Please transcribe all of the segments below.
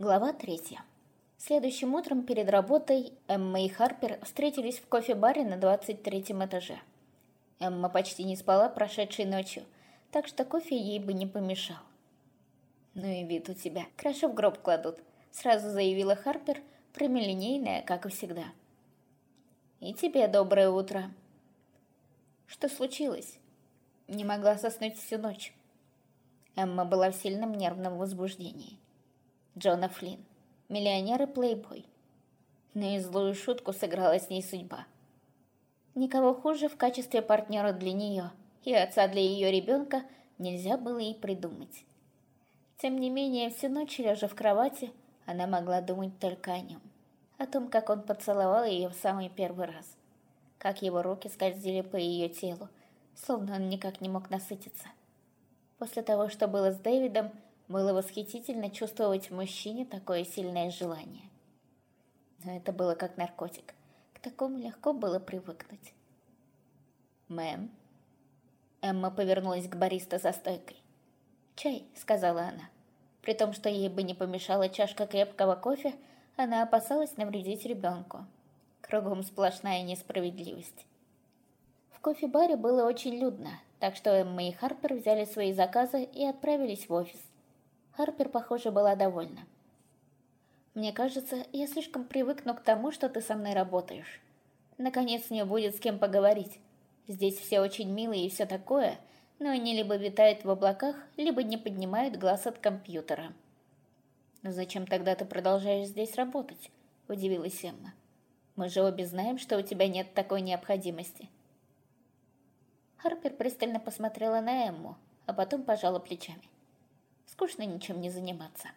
Глава третья. Следующим утром перед работой Эмма и Харпер встретились в кофе-баре на 23-м этаже. Эмма почти не спала прошедшей ночью, так что кофе ей бы не помешал. «Ну и вид у тебя, краши в гроб кладут», — сразу заявила Харпер, прямолинейная, как и всегда. «И тебе доброе утро». «Что случилось?» «Не могла соснуть всю ночь». Эмма была в сильном нервном возбуждении. Джона Флинн, миллионер и плейбой. Но и злую шутку сыграла с ней судьба. Никого хуже в качестве партнера для нее и отца для ее ребенка нельзя было и придумать. Тем не менее, всю ночь, лежа в кровати, она могла думать только о нем. О том, как он поцеловал ее в самый первый раз. Как его руки скользили по ее телу, словно он никак не мог насытиться. После того, что было с Дэвидом, было восхитительно чувствовать в мужчине такое сильное желание. Но это было как наркотик. К такому легко было привыкнуть. «Мэм?» Эмма повернулась к бариста за стойкой. «Чай», — сказала она. При том, что ей бы не помешала чашка крепкого кофе, она опасалась навредить ребенку. Кругом сплошная несправедливость. В кофе-баре было очень людно, так что Эмма и Харпер взяли свои заказы и отправились в офис. Харпер, похоже, была довольна. «Мне кажется, я слишком привыкну к тому, что ты со мной работаешь. Наконец мне будет с кем поговорить. Здесь все очень милые и все такое, но они либо витают в облаках, либо не поднимают глаз от компьютера». «Но зачем тогда ты продолжаешь здесь работать?» – удивилась Эмма. «Мы же обе знаем, что у тебя нет такой необходимости». Харпер пристально посмотрела на Эмму, а потом пожала плечами. Скучно ничем не заниматься.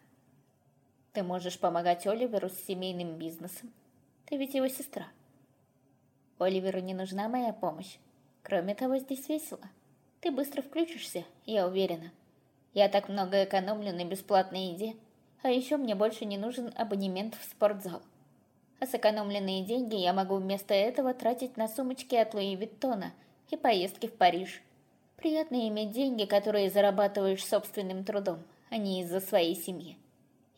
Ты можешь помогать Оливеру с семейным бизнесом. Ты ведь его сестра. Оливеру не нужна моя помощь. Кроме того, здесь весело. Ты быстро включишься, я уверена. Я так много экономлю на бесплатной еде, а еще мне больше не нужен абонемент в спортзал. А сэкономленные деньги я могу вместо этого тратить на сумочки от Луи Виттона и поездки в Париж. Приятно иметь деньги, которые зарабатываешь собственным трудом, а не из-за своей семьи.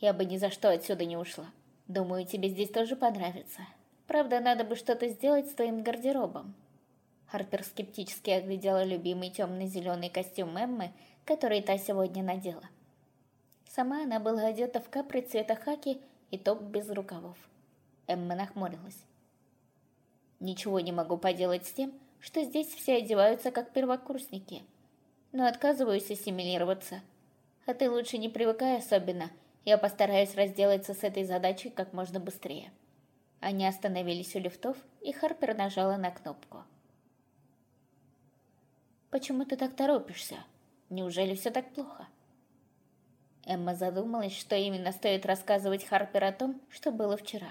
Я бы ни за что отсюда не ушла. Думаю, тебе здесь тоже понравится. Правда, надо бы что-то сделать с твоим гардеробом. Харпер скептически оглядела любимый темно-зеленый костюм Эммы, который та сегодня надела. Сама она была одета в капри цвета хаки и топ без рукавов. Эмма нахмурилась. «Ничего не могу поделать с тем, что здесь все одеваются как первокурсники. Но отказываюсь ассимилироваться. А ты лучше не привыкай особенно. Я постараюсь разделаться с этой задачей как можно быстрее. Они остановились у лифтов, и Харпер нажала на кнопку. «Почему ты так торопишься? Неужели все так плохо?» Эмма задумалась, что именно стоит рассказывать Харпер о том, что было вчера.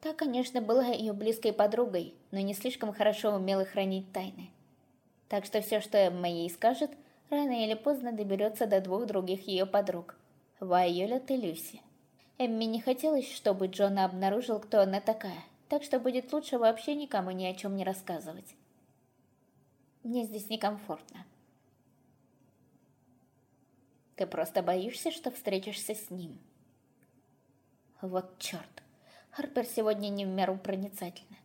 Та, конечно, была ее близкой подругой, но не слишком хорошо умела хранить тайны. Так что все, что Эмма ей скажет, рано или поздно доберется до двух других ее подруг – Вайолет и Люси. Эмме не хотелось, чтобы Джона обнаружил, кто она такая, так что будет лучше вообще никому ни о чем не рассказывать. Мне здесь некомфортно. Ты просто боишься, что встретишься с ним. Вот черт. Харпер сегодня не в меру проницательна.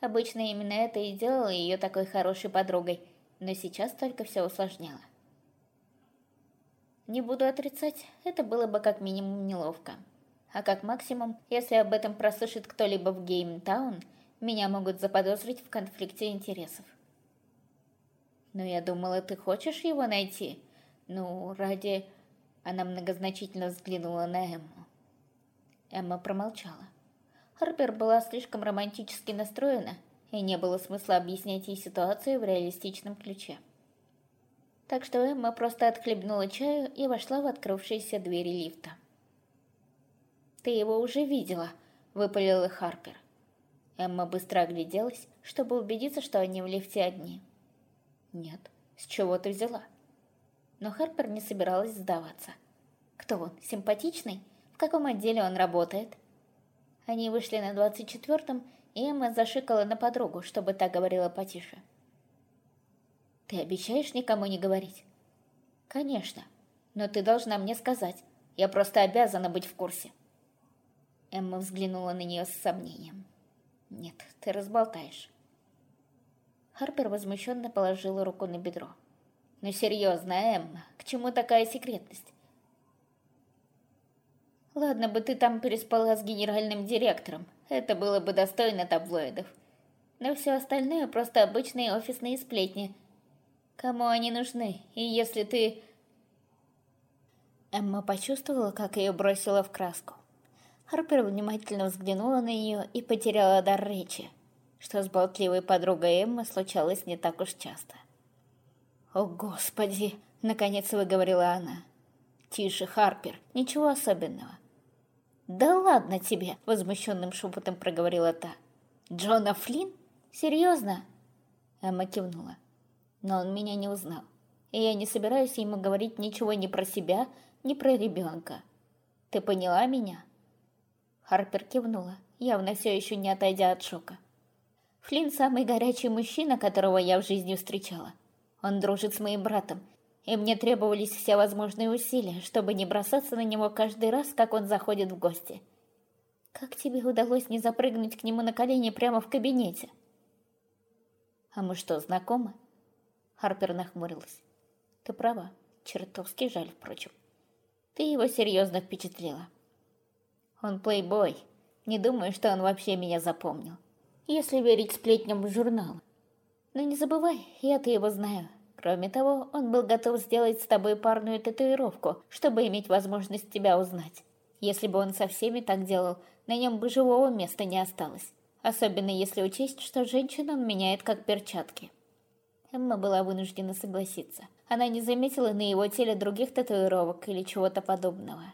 Обычно именно это и делало ее такой хорошей подругой, но сейчас только все усложняло. Не буду отрицать, это было бы как минимум неловко. А как максимум, если об этом прослышит кто-либо в Геймтаун, меня могут заподозрить в конфликте интересов. Но я думала, ты хочешь его найти? Ну, ради... Она многозначительно взглянула на Эмму. Эмма промолчала. Харпер была слишком романтически настроена, и не было смысла объяснять ей ситуацию в реалистичном ключе. Так что Эмма просто отхлебнула чаю и вошла в открывшиеся двери лифта. «Ты его уже видела», — выпалила Харпер. Эмма быстро огляделась, чтобы убедиться, что они в лифте одни. «Нет, с чего ты взяла?» Но Харпер не собиралась сдаваться. «Кто он, симпатичный? В каком отделе он работает?» Они вышли на двадцать четвертом, и Эмма зашикала на подругу, чтобы та говорила потише. «Ты обещаешь никому не говорить?» «Конечно. Но ты должна мне сказать. Я просто обязана быть в курсе». Эмма взглянула на нее с сомнением. «Нет, ты разболтаешь». Харпер возмущенно положила руку на бедро. «Ну серьезно, Эмма, к чему такая секретность? Ладно бы ты там переспала с генеральным директором, это было бы достойно таблоидов. Но все остальное просто обычные офисные сплетни. Кому они нужны? И если ты... Эмма почувствовала, как ее бросило в краску. Харпер внимательно взглянула на нее и потеряла дар речи, что с болтливой подругой Эммы случалось не так уж часто. «О, Господи!» — наконец выговорила она. «Тише, Харпер, ничего особенного. «Да ладно тебе!» — возмущенным шепотом проговорила та. «Джона Флинн? Серьезно?» Эмма кивнула. «Но он меня не узнал, и я не собираюсь ему говорить ничего ни про себя, ни про ребенка. Ты поняла меня?» Харпер кивнула, явно все еще не отойдя от шока. Флинн самый горячий мужчина, которого я в жизни встречала. Он дружит с моим братом и мне требовались все возможные усилия, чтобы не бросаться на него каждый раз, как он заходит в гости. Как тебе удалось не запрыгнуть к нему на колени прямо в кабинете? А мы что, знакомы? Харпер нахмурилась. Ты права, чертовски жаль, впрочем. Ты его серьезно впечатлила. Он плейбой. Не думаю, что он вообще меня запомнил. Если верить сплетням журнала. Но не забывай, я-то его знаю. Кроме того, он был готов сделать с тобой парную татуировку, чтобы иметь возможность тебя узнать. Если бы он со всеми так делал, на нем бы живого места не осталось. Особенно если учесть, что женщин он меняет как перчатки. Эмма была вынуждена согласиться. Она не заметила на его теле других татуировок или чего-то подобного.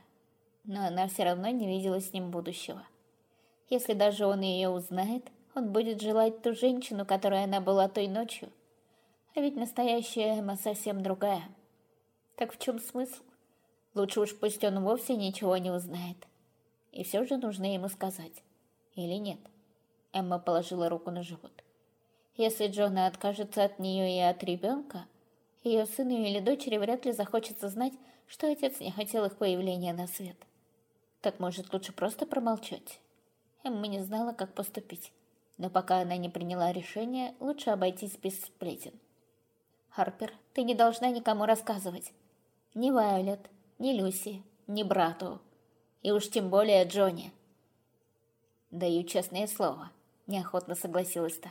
Но она все равно не видела с ним будущего. Если даже он ее узнает, он будет желать ту женщину, которой она была той ночью, а ведь настоящая Эмма совсем другая. Так в чем смысл? Лучше уж пусть он вовсе ничего не узнает. И все же нужно ему сказать. Или нет? Эмма положила руку на живот. Если Джона откажется от нее и от ребенка, ее сыну или дочери вряд ли захочется знать, что отец не хотел их появления на свет. Так может лучше просто промолчать? Эмма не знала, как поступить. Но пока она не приняла решение, лучше обойтись без сплетен. Харпер, ты не должна никому рассказывать. Ни Вайолет, ни Люси, ни брату. И уж тем более Джонни. Даю честное слово, неохотно согласилась та.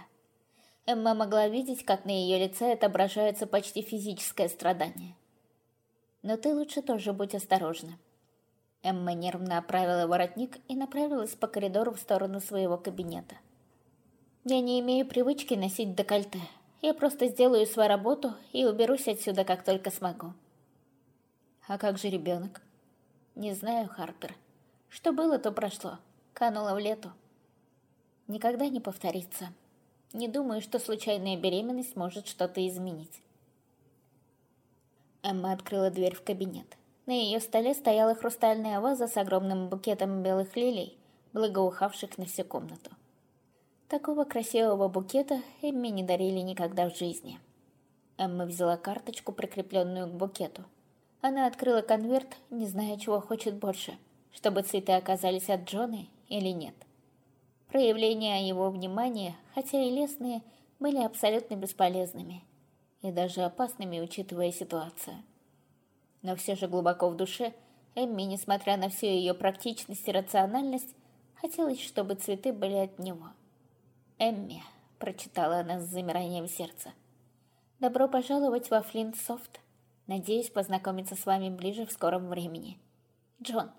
Эмма могла видеть, как на ее лице отображается почти физическое страдание. Но ты лучше тоже будь осторожна. Эмма нервно оправила воротник и направилась по коридору в сторону своего кабинета. «Я не имею привычки носить декольте», я просто сделаю свою работу и уберусь отсюда, как только смогу. А как же ребенок? Не знаю, Харпер. Что было, то прошло. Кануло в лету. Никогда не повторится. Не думаю, что случайная беременность может что-то изменить. Эмма открыла дверь в кабинет. На ее столе стояла хрустальная ваза с огромным букетом белых лилий, благоухавших на всю комнату. Такого красивого букета Эмми не дарили никогда в жизни. Эмма взяла карточку, прикрепленную к букету. Она открыла конверт, не зная, чего хочет больше, чтобы цветы оказались от Джона или нет. Проявления его внимания, хотя и лестные, были абсолютно бесполезными и даже опасными, учитывая ситуацию. Но все же глубоко в душе Эмми, несмотря на всю ее практичность и рациональность, хотелось, чтобы цветы были от него. Эмми», — прочитала она с замиранием сердца. «Добро пожаловать во Флинт-Софт. Надеюсь познакомиться с вами ближе в скором времени. Джон».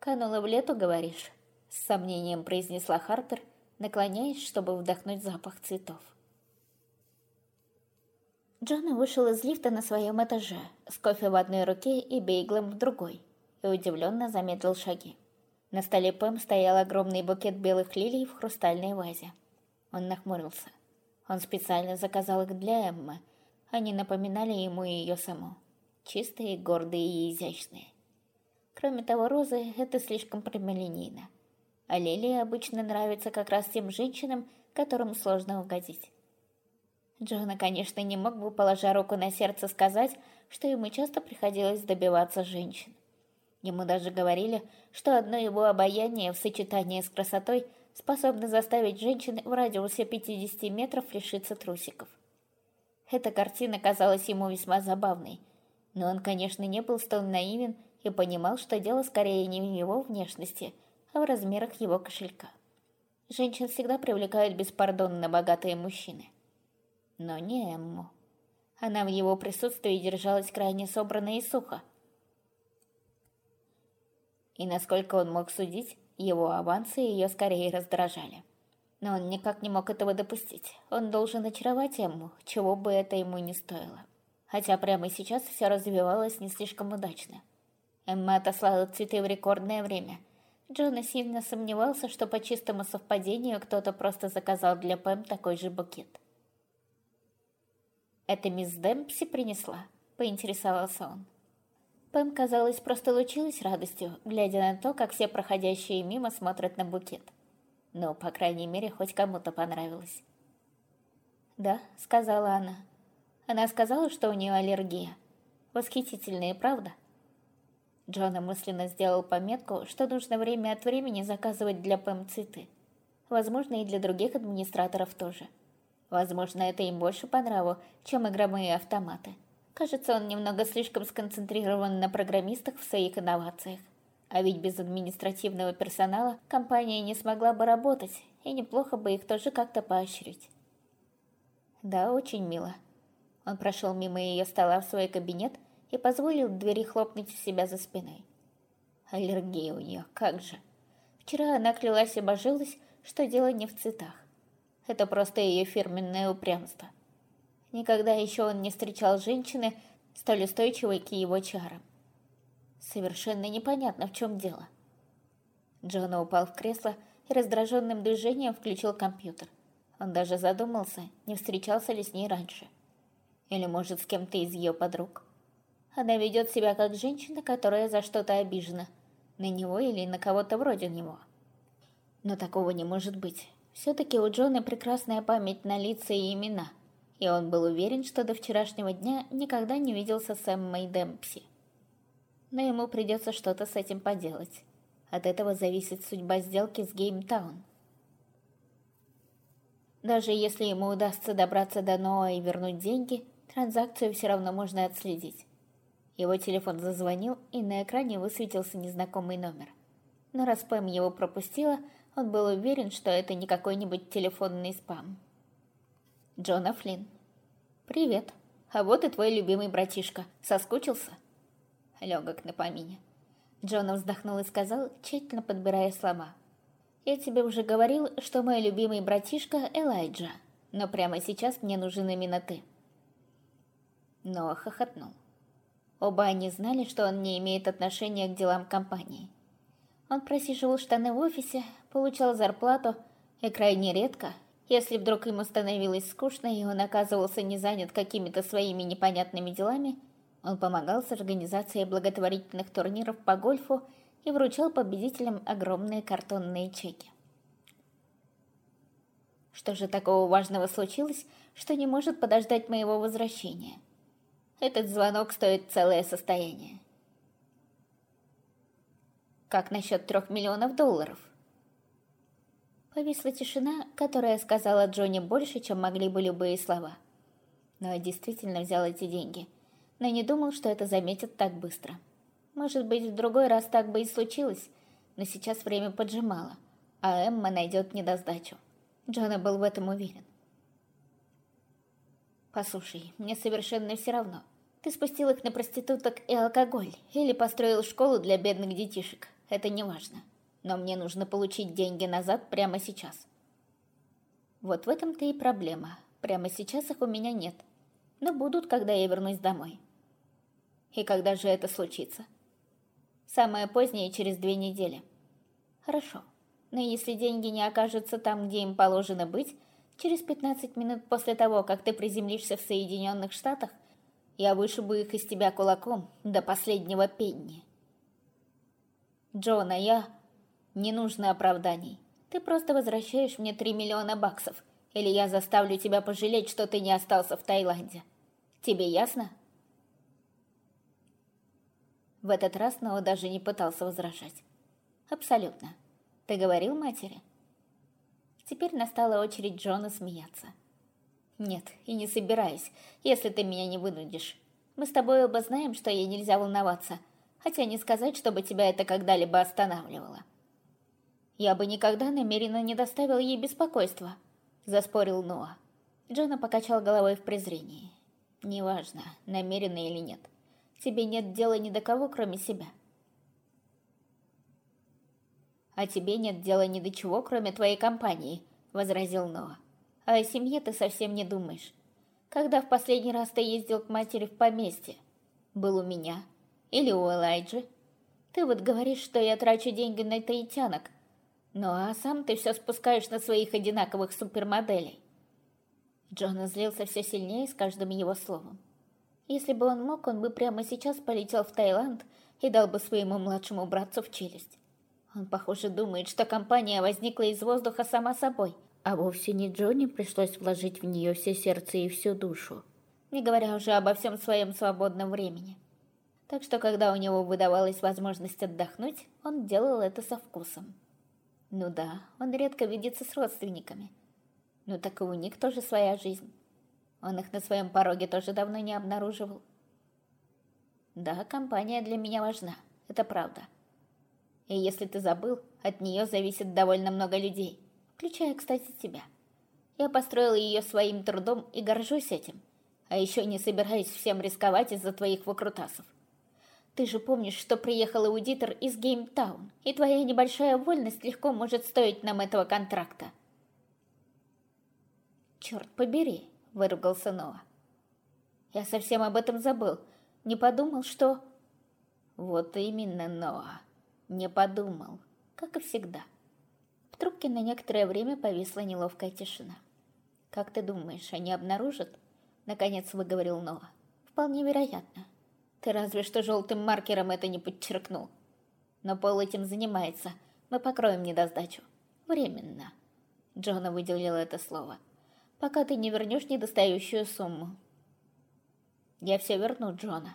«Канула в лету, говоришь?» — с сомнением произнесла Харпер, наклоняясь, чтобы вдохнуть запах цветов. Джон вышел из лифта на своем этаже, с кофе в одной руке и бейглом в другой, и удивленно замедлил шаги. На столе Пэм стоял огромный букет белых лилий в хрустальной вазе. Он нахмурился. Он специально заказал их для Эммы. Они напоминали ему ее саму. Чистые, гордые и изящные. Кроме того, розы — это слишком прямолинейно. А лилии обычно нравятся как раз тем женщинам, которым сложно угодить. Джона, конечно, не мог бы, положа руку на сердце, сказать, что ему часто приходилось добиваться женщин. Ему даже говорили, что одно его обаяние в сочетании с красотой способно заставить женщин в радиусе 50 метров лишиться трусиков. Эта картина казалась ему весьма забавной, но он, конечно, не был столь наивен и понимал, что дело скорее не в его внешности, а в размерах его кошелька. Женщин всегда привлекают беспардонно богатые мужчины. Но не Эмму. Она в его присутствии держалась крайне собранно и сухо. И насколько он мог судить, его авансы ее скорее раздражали. Но он никак не мог этого допустить. Он должен очаровать Эмму, чего бы это ему не стоило. Хотя прямо сейчас все развивалось не слишком удачно. Эмма отослала цветы в рекордное время. Джона сильно сомневался, что по чистому совпадению кто-то просто заказал для Пэм такой же букет. «Это мисс Демпси принесла?» — поинтересовался он. Пэм, казалось, просто лучилась радостью, глядя на то, как все проходящие мимо смотрят на букет. Но, по крайней мере, хоть кому-то понравилось. «Да», — сказала она. Она сказала, что у нее аллергия. Восхитительная, правда? Джона мысленно сделал пометку, что нужно время от времени заказывать для Пэм цветы. Возможно, и для других администраторов тоже. Возможно, это им больше по нраву, чем игровые автоматы. Кажется, он немного слишком сконцентрирован на программистах в своих инновациях. А ведь без административного персонала компания не смогла бы работать, и неплохо бы их тоже как-то поощрить. Да, очень мило. Он прошел мимо ее стола в свой кабинет и позволил двери хлопнуть у себя за спиной. Аллергия у нее, как же. Вчера она клялась и божилась, что дело не в цветах. Это просто ее фирменное упрямство. Никогда еще он не встречал женщины, столь устойчивой к его чарам. Совершенно непонятно, в чем дело. Джона упал в кресло и раздраженным движением включил компьютер. Он даже задумался, не встречался ли с ней раньше. Или, может, с кем-то из ее подруг. Она ведет себя как женщина, которая за что-то обижена. На него или на кого-то вроде него. Но такого не может быть. Все-таки у Джона прекрасная память на лица и имена. И он был уверен, что до вчерашнего дня никогда не виделся с Эммой Демпси но ему придется что-то с этим поделать. От этого зависит судьба сделки с Геймтаун. Даже если ему удастся добраться до Ноа и вернуть деньги, транзакцию все равно можно отследить. Его телефон зазвонил, и на экране высветился незнакомый номер. Но раз Пэм его пропустила, он был уверен, что это не какой-нибудь телефонный спам. Джона Флинн. «Привет. А вот и твой любимый братишка. Соскучился?» легок на помине. Джона вздохнул и сказал, тщательно подбирая слова. «Я тебе уже говорил, что мой любимый братишка Элайджа, но прямо сейчас мне нужен именно ты». Ноа хохотнул. Оба они знали, что он не имеет отношения к делам компании. Он просиживал штаны в офисе, получал зарплату, и крайне редко, если вдруг ему становилось скучно и он оказывался не занят какими-то своими непонятными делами, он помогал с организацией благотворительных турниров по гольфу и вручал победителям огромные картонные чеки. Что же такого важного случилось, что не может подождать моего возвращения? Этот звонок стоит целое состояние. Как насчет трех миллионов долларов? Повисла тишина, которая сказала Джонни больше, чем могли бы любые слова. Но я действительно взял эти деньги – но не думал, что это заметят так быстро. Может быть, в другой раз так бы и случилось, но сейчас время поджимало, а Эмма найдет недосдачу. Джона был в этом уверен. «Послушай, мне совершенно все равно. Ты спустил их на проституток и алкоголь, или построил школу для бедных детишек. Это не важно. Но мне нужно получить деньги назад прямо сейчас». Вот в этом-то и проблема. Прямо сейчас их у меня нет. Но будут, когда я вернусь домой. И когда же это случится? Самое позднее через две недели. Хорошо. Но если деньги не окажутся там, где им положено быть, через 15 минут после того, как ты приземлишься в Соединенных Штатах, я вышибу их из тебя кулаком до последнего пенни. Джона, я... Не нужно оправданий. Ты просто возвращаешь мне 3 миллиона баксов, или я заставлю тебя пожалеть, что ты не остался в Таиланде. Тебе ясно? В этот раз Ноа даже не пытался возражать. «Абсолютно. Ты говорил матери?» Теперь настала очередь Джона смеяться. «Нет, и не собираюсь, если ты меня не вынудишь. Мы с тобой оба знаем, что ей нельзя волноваться, хотя не сказать, чтобы тебя это когда-либо останавливало». «Я бы никогда намеренно не доставил ей беспокойства», — заспорил Ноа. Джона покачал головой в презрении. «Неважно, намеренно или нет. Тебе нет дела ни до кого, кроме себя». «А тебе нет дела ни до чего, кроме твоей компании», — возразил Ноа. «А о семье ты совсем не думаешь. Когда в последний раз ты ездил к матери в поместье? Был у меня? Или у Элайджи? Ты вот говоришь, что я трачу деньги на таитянок, ну а сам ты все спускаешь на своих одинаковых супермоделей». Джона злился все сильнее с каждым его словом. Если бы он мог, он бы прямо сейчас полетел в Таиланд и дал бы своему младшему братцу в челюсть. Он, похоже, думает, что компания возникла из воздуха сама собой, а вовсе не Джонни пришлось вложить в нее все сердце и всю душу, не говоря уже обо всем своем свободном времени. Так что, когда у него выдавалась возможность отдохнуть, он делал это со вкусом. Ну да, он редко видится с родственниками. Ну так и у них тоже своя жизнь. Он их на своем пороге тоже давно не обнаруживал. Да, компания для меня важна, это правда. И если ты забыл, от нее зависит довольно много людей, включая, кстати, тебя. Я построил ее своим трудом и горжусь этим. А еще не собираюсь всем рисковать из-за твоих выкрутасов. Ты же помнишь, что приехал аудитор из Геймтаун, и твоя небольшая вольность легко может стоить нам этого контракта. «Черт побери!» — выругался Ноа. «Я совсем об этом забыл. Не подумал, что...» «Вот именно, Ноа. Не подумал, как и всегда. В трубке на некоторое время повисла неловкая тишина. «Как ты думаешь, они обнаружат?» Наконец выговорил Ноа. «Вполне вероятно. Ты разве что желтым маркером это не подчеркнул. Но Пол этим занимается. Мы покроем недосдачу. Временно». Джона выделил это слово. «Пока ты не вернешь недостающую сумму». «Я все верну, Джона».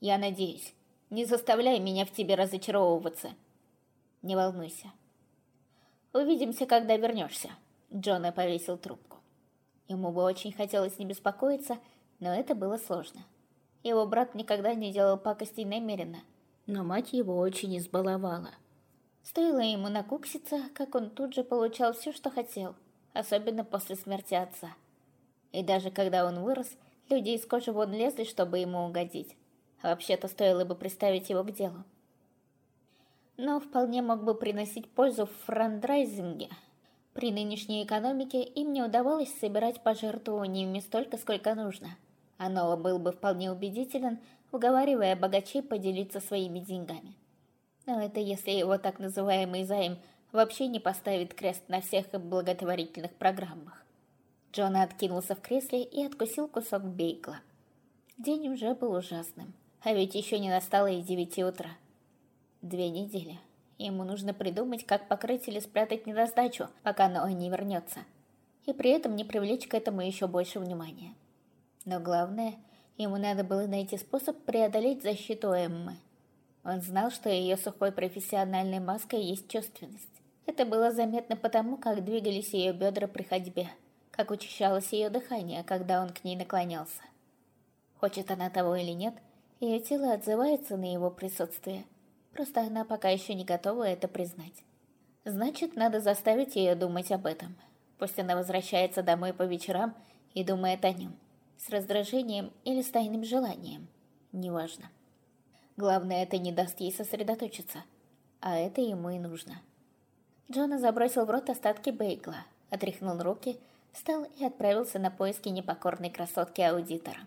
«Я надеюсь». Не заставляй меня в тебе разочаровываться. Не волнуйся. Увидимся, когда вернешься. Джона повесил трубку. Ему бы очень хотелось не беспокоиться, но это было сложно. Его брат никогда не делал пакостей намеренно, но мать его очень избаловала. Стоило ему накукситься, как он тут же получал все, что хотел, особенно после смерти отца. И даже когда он вырос, люди из кожи вон лезли, чтобы ему угодить. Вообще-то стоило бы приставить его к делу. Но вполне мог бы приносить пользу в франдрайзинге. При нынешней экономике им не удавалось собирать пожертвованиями столько, сколько нужно. А Ноа был бы вполне убедителен, уговаривая богачей поделиться своими деньгами. Но это если его так называемый займ вообще не поставит крест на всех благотворительных программах. Джон откинулся в кресле и откусил кусок бейгла. День уже был ужасным. А ведь еще не настало и девяти утра. Две недели. Ему нужно придумать, как покрыть или спрятать недостачу, пока Ноа не вернется. И при этом не привлечь к этому еще больше внимания. Но главное, ему надо было найти способ преодолеть защиту Эммы. Он знал, что ее сухой профессиональной маской есть чувственность. Это было заметно потому, как двигались ее бедра при ходьбе, как учащалось ее дыхание, когда он к ней наклонялся. Хочет она того или нет – ее тело отзывается на его присутствие. Просто она пока еще не готова это признать. Значит, надо заставить ее думать об этом. Пусть она возвращается домой по вечерам и думает о нем. С раздражением или с тайным желанием. Неважно. Главное, это не даст ей сосредоточиться. А это ему и нужно. Джона забросил в рот остатки бейгла, отряхнул руки, встал и отправился на поиски непокорной красотки-аудитора.